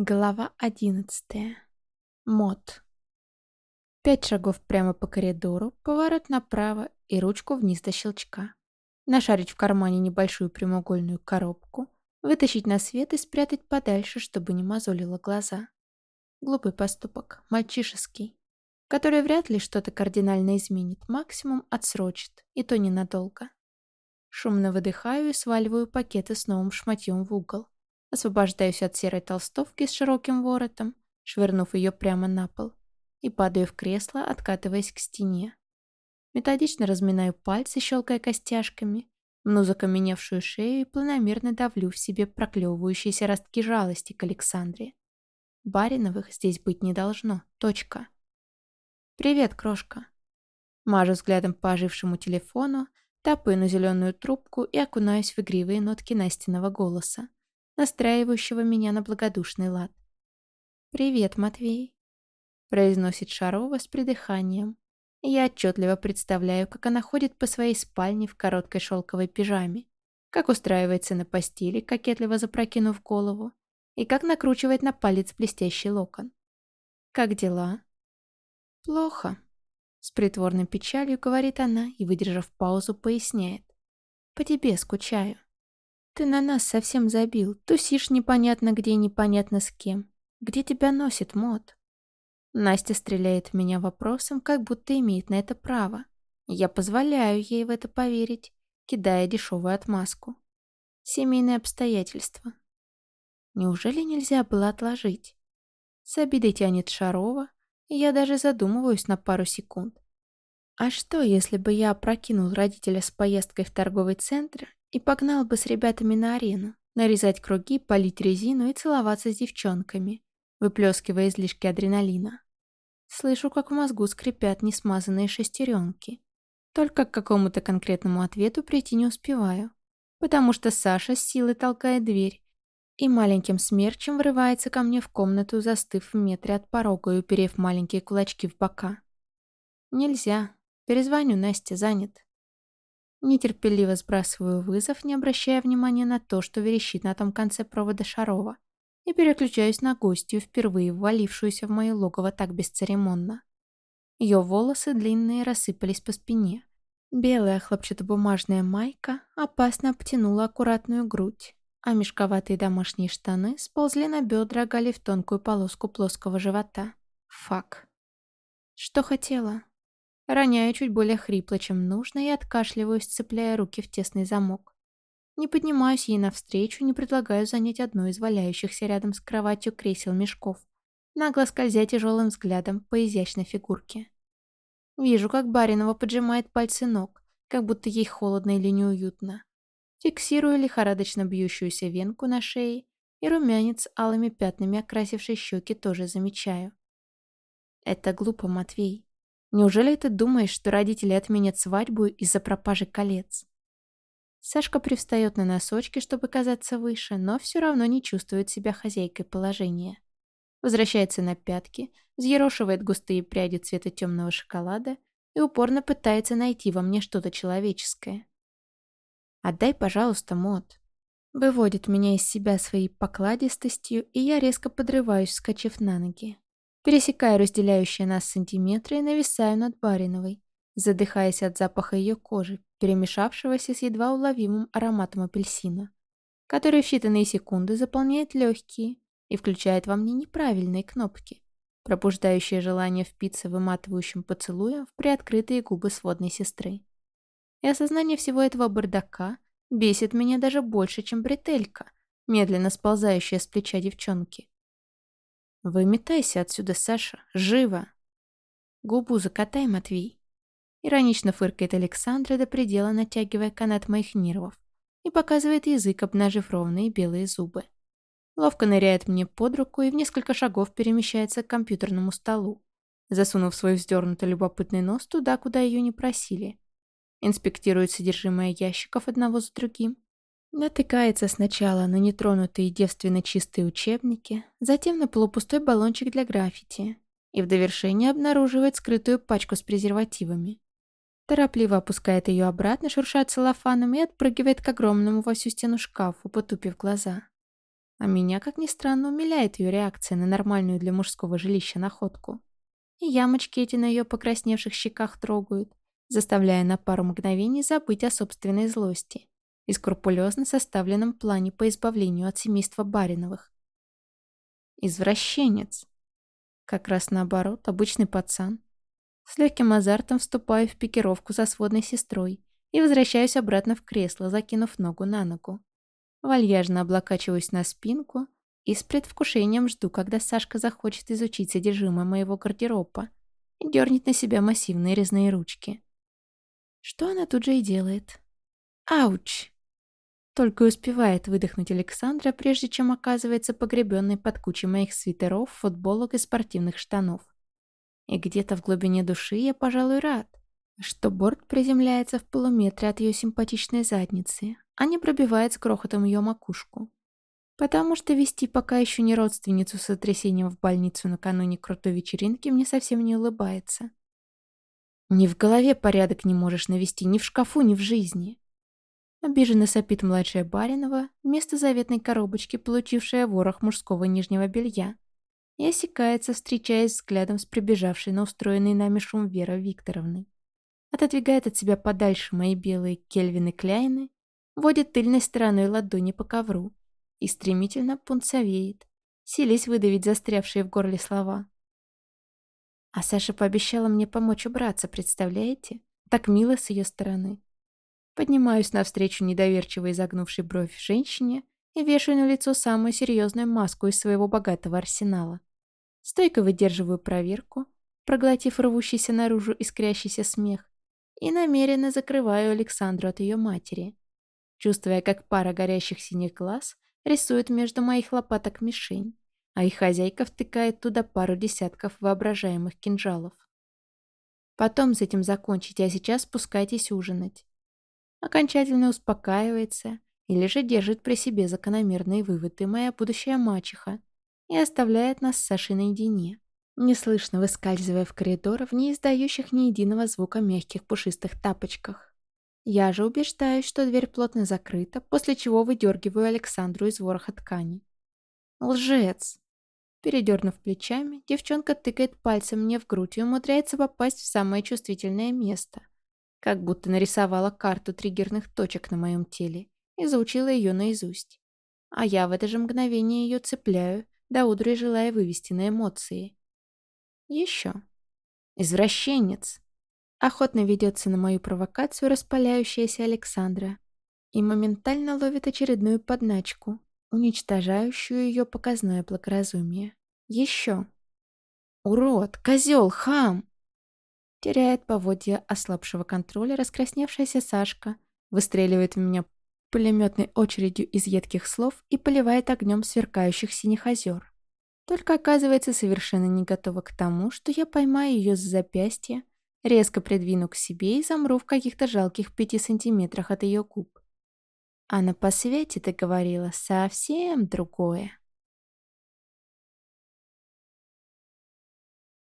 Глава одиннадцатая. Мод. Пять шагов прямо по коридору, поворот направо и ручку вниз до щелчка. Нашарить в кармане небольшую прямоугольную коробку, вытащить на свет и спрятать подальше, чтобы не мозолило глаза. Глупый поступок, мальчишеский, который вряд ли что-то кардинально изменит, максимум отсрочит, и то ненадолго. Шумно выдыхаю и сваливаю пакеты с новым шматьем в угол. Освобождаюсь от серой толстовки с широким воротом, швырнув ее прямо на пол, и падаю в кресло, откатываясь к стене. Методично разминаю пальцы, щелкая костяшками, мну закаменевшую шею и планомерно давлю в себе проклевывающиеся ростки жалости к Александре. Бариновых здесь быть не должно. Точка. «Привет, крошка». Мажу взглядом по ожившему телефону, тапаю на зеленую трубку и окунаюсь в игривые нотки Настиного голоса настраивающего меня на благодушный лад. «Привет, Матвей», — произносит Шарова с придыханием. Я отчетливо представляю, как она ходит по своей спальне в короткой шелковой пижаме, как устраивается на постели, кокетливо запрокинув голову, и как накручивает на палец блестящий локон. «Как дела?» «Плохо», — с притворной печалью говорит она и, выдержав паузу, поясняет. «По тебе скучаю». Ты на нас совсем забил, тусишь непонятно где непонятно с кем. Где тебя носит мод? Настя стреляет в меня вопросом, как будто имеет на это право. Я позволяю ей в это поверить, кидая дешевую отмазку. Семейные обстоятельства. Неужели нельзя было отложить? С обидой тянет Шарова, и я даже задумываюсь на пару секунд. А что, если бы я опрокинул родителя с поездкой в торговый центр и погнал бы с ребятами на арену, нарезать круги, полить резину и целоваться с девчонками, выплескивая излишки адреналина. Слышу, как в мозгу скрипят несмазанные шестеренки. Только к какому-то конкретному ответу прийти не успеваю, потому что Саша с силой толкает дверь и маленьким смерчем врывается ко мне в комнату, застыв в метре от порога и уперев маленькие кулачки в бока. Нельзя. Перезвоню, Настя занят. Нетерпеливо сбрасываю вызов, не обращая внимания на то, что верещит на том конце провода Шарова, и переключаюсь на гостью, впервые ввалившуюся в мое логово так бесцеремонно. Ее волосы длинные рассыпались по спине. Белая хлопчатобумажная майка опасно обтянула аккуратную грудь, а мешковатые домашние штаны сползли на бедра, оголив тонкую полоску плоского живота. Фак. Что хотела? Роняю чуть более хрипло, чем нужно, и откашливаюсь, цепляя руки в тесный замок. Не поднимаюсь ей навстречу, не предлагаю занять одно из валяющихся рядом с кроватью кресел-мешков, нагло скользя тяжелым взглядом по изящной фигурке. Вижу, как Баринова поджимает пальцы ног, как будто ей холодно или неуютно. Фиксирую лихорадочно бьющуюся венку на шее, и румянец алыми пятнами окрасившей щеки тоже замечаю. Это глупо, Матвей. Неужели ты думаешь, что родители отменят свадьбу из-за пропажи колец? Сашка привстает на носочки, чтобы казаться выше, но все равно не чувствует себя хозяйкой положения. Возвращается на пятки, взъерошивает густые пряди цвета темного шоколада и упорно пытается найти во мне что-то человеческое. «Отдай, пожалуйста, мод». Выводит меня из себя своей покладистостью, и я резко подрываюсь, вскочив на ноги. Пересекаю разделяющие нас сантиметры и нависаю над Бариновой, задыхаясь от запаха ее кожи, перемешавшегося с едва уловимым ароматом апельсина, который в считанные секунды заполняет легкие и включает во мне неправильные кнопки, пробуждающие желание впиться выматывающим поцелуем в приоткрытые губы сводной сестры. И осознание всего этого бардака бесит меня даже больше, чем бретелька, медленно сползающая с плеча девчонки. «Выметайся отсюда, Саша! Живо!» «Губу закатай, Матвей!» Иронично фыркает Александра до предела, натягивая канат моих нервов, и показывает язык, обнажив ровные белые зубы. Ловко ныряет мне под руку и в несколько шагов перемещается к компьютерному столу, засунув свой вздернутый любопытный нос туда, куда ее не просили. Инспектирует содержимое ящиков одного за другим, Натыкается сначала на нетронутые девственно чистые учебники, затем на полупустой баллончик для граффити и в довершение обнаруживает скрытую пачку с презервативами. Торопливо опускает ее обратно, шурша целлофаном и отпрыгивает к огромному во всю стену шкафу, потупив глаза. А меня, как ни странно, умиляет ее реакция на нормальную для мужского жилища находку. И ямочки эти на ее покрасневших щеках трогают, заставляя на пару мгновений забыть о собственной злости и скрупулезно составленном плане по избавлению от семейства Бариновых. Извращенец. Как раз наоборот, обычный пацан. С легким азартом вступаю в пикировку со сводной сестрой и возвращаюсь обратно в кресло, закинув ногу на ногу. Вальяжно облокачиваюсь на спинку и с предвкушением жду, когда Сашка захочет изучить содержимое моего гардероба и дернет на себя массивные резные ручки. Что она тут же и делает. Ауч! Только успевает выдохнуть Александра, прежде чем оказывается погребенной под кучей моих свитеров, футболок и спортивных штанов. И где-то в глубине души я, пожалуй, рад, что борт приземляется в полуметре от ее симпатичной задницы, а не пробивает с крохотом ее макушку. Потому что вести пока еще не родственницу с сотрясением в больницу накануне крутой вечеринки мне совсем не улыбается. Ни в голове порядок не можешь навести, ни в шкафу, ни в жизни. Обиженно сопит младшая Баринова вместо заветной коробочки, получившая ворох мужского нижнего белья, и осекается, встречаясь взглядом с прибежавшей на устроенный нами шум Верой Викторовной отодвигает от себя подальше мои белые кельвины Кляйны, водит тыльной стороной ладони по ковру и стремительно пунцовеет, силясь выдавить застрявшие в горле слова. А Саша пообещала мне помочь убраться, представляете? Так мило с ее стороны. Поднимаюсь навстречу недоверчиво изогнувшей бровь женщине и вешаю на лицо самую серьезную маску из своего богатого арсенала. Стойко выдерживаю проверку, проглотив рвущийся наружу искрящийся смех, и намеренно закрываю Александру от ее матери, чувствуя, как пара горящих синих глаз рисует между моих лопаток мишень, а их хозяйка втыкает туда пару десятков воображаемых кинжалов. Потом с этим закончите, а сейчас спускайтесь ужинать. Окончательно успокаивается или же держит при себе закономерные выводы моя будущая мачеха и оставляет нас с Сашей наедине неслышно выскальзывая в коридор в не издающих ни единого звука мягких пушистых тапочках. Я же убеждаюсь, что дверь плотно закрыта, после чего выдергиваю Александру из вороха ткани. Лжец! Передернув плечами, девчонка тыкает пальцем мне в грудь и умудряется попасть в самое чувствительное место. Как будто нарисовала карту триггерных точек на моем теле и заучила ее наизусть. А я в это же мгновение ее цепляю, до удри желая вывести на эмоции. Еще. Извращенец. Охотно ведется на мою провокацию распаляющаяся Александра и моментально ловит очередную подначку, уничтожающую ее показное благоразумие. Еще. Урод, козел, хам! Теряет поводья ослабшего контроля раскрасневшаяся Сашка, выстреливает в меня пулеметной очередью из едких слов и поливает огнем сверкающих синих озер. Только оказывается совершенно не готова к тому, что я поймаю ее за запястье, резко придвину к себе и замру в каких-то жалких пяти сантиметрах от ее губ. А на посвете ты говорила совсем другое.